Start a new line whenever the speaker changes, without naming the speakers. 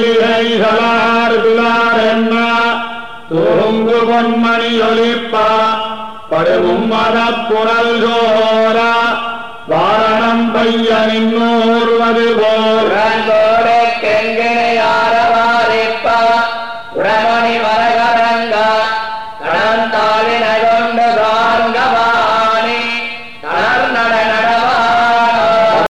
தொடர்ச்சங்கிலிகைகளார் துலார் என்ன துருங்கு பொன்மணி ஒலிப்பா படுவும் மதப்புரல் சோரா வாரணம் பையனின் நூறுவது போல் உடனோட கெங்கனை ஆரவாரிப்பா உடன